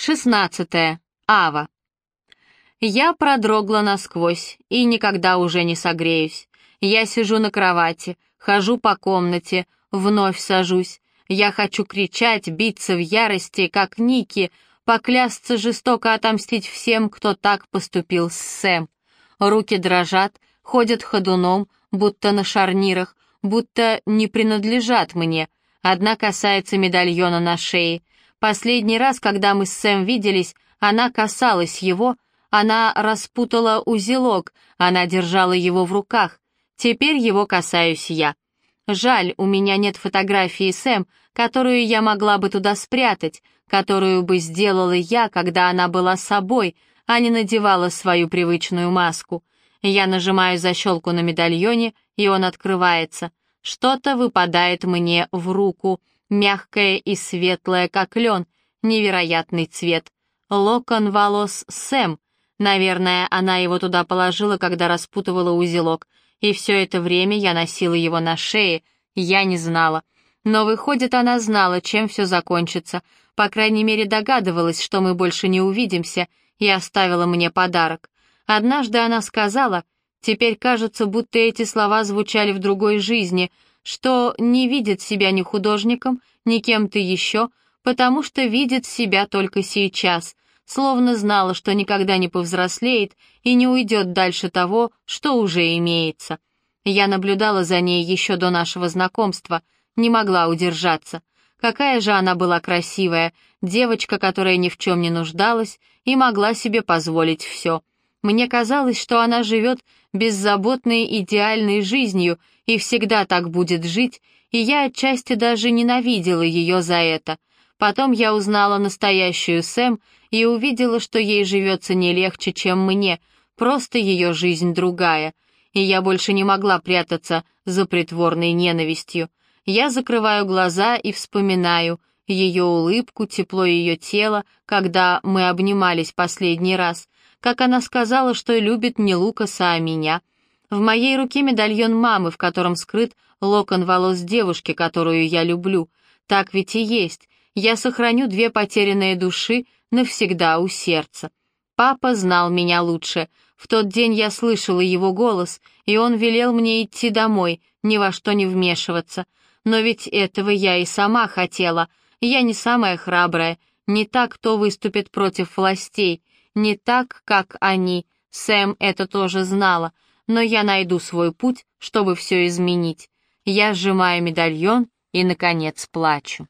16. Ава. Я продрогла насквозь и никогда уже не согреюсь. Я сижу на кровати, хожу по комнате, вновь сажусь. Я хочу кричать, биться в ярости, как Ники, поклясться жестоко отомстить всем, кто так поступил с Сэм. Руки дрожат, ходят ходуном, будто на шарнирах, будто не принадлежат мне. Одна касается медальона на шее — Последний раз, когда мы с Сэм виделись, она касалась его, она распутала узелок, она держала его в руках. Теперь его касаюсь я. Жаль, у меня нет фотографии Сэм, которую я могла бы туда спрятать, которую бы сделала я, когда она была собой, а не надевала свою привычную маску. Я нажимаю защелку на медальоне, и он открывается. Что-то выпадает мне в руку — мягкое и светлое, как лен, невероятный цвет. Локон волос Сэм. Наверное, она его туда положила, когда распутывала узелок. И все это время я носила его на шее, я не знала. Но выходит, она знала, чем все закончится. По крайней мере, догадывалась, что мы больше не увидимся, и оставила мне подарок. Однажды она сказала, теперь кажется, будто эти слова звучали в другой жизни — что не видит себя ни художником, ни кем-то еще, потому что видит себя только сейчас, словно знала, что никогда не повзрослеет и не уйдет дальше того, что уже имеется. Я наблюдала за ней еще до нашего знакомства, не могла удержаться. Какая же она была красивая, девочка, которая ни в чем не нуждалась и могла себе позволить все. Мне казалось, что она живет беззаботной идеальной жизнью и всегда так будет жить, и я отчасти даже ненавидела ее за это. Потом я узнала настоящую Сэм и увидела, что ей живется не легче, чем мне, просто ее жизнь другая, и я больше не могла прятаться за притворной ненавистью. Я закрываю глаза и вспоминаю ее улыбку, тепло ее тела, когда мы обнимались последний раз, как она сказала, что любит не Лукаса, а меня — в моей руке медальон мамы, в котором скрыт локон волос девушки, которую я люблю. Так ведь и есть. Я сохраню две потерянные души навсегда у сердца. Папа знал меня лучше. В тот день я слышала его голос, и он велел мне идти домой, ни во что не вмешиваться. Но ведь этого я и сама хотела. Я не самая храбрая, не так, кто выступит против властей, не так, как они. Сэм это тоже знала но я найду свой путь, чтобы все изменить. Я сжимаю медальон и, наконец, плачу.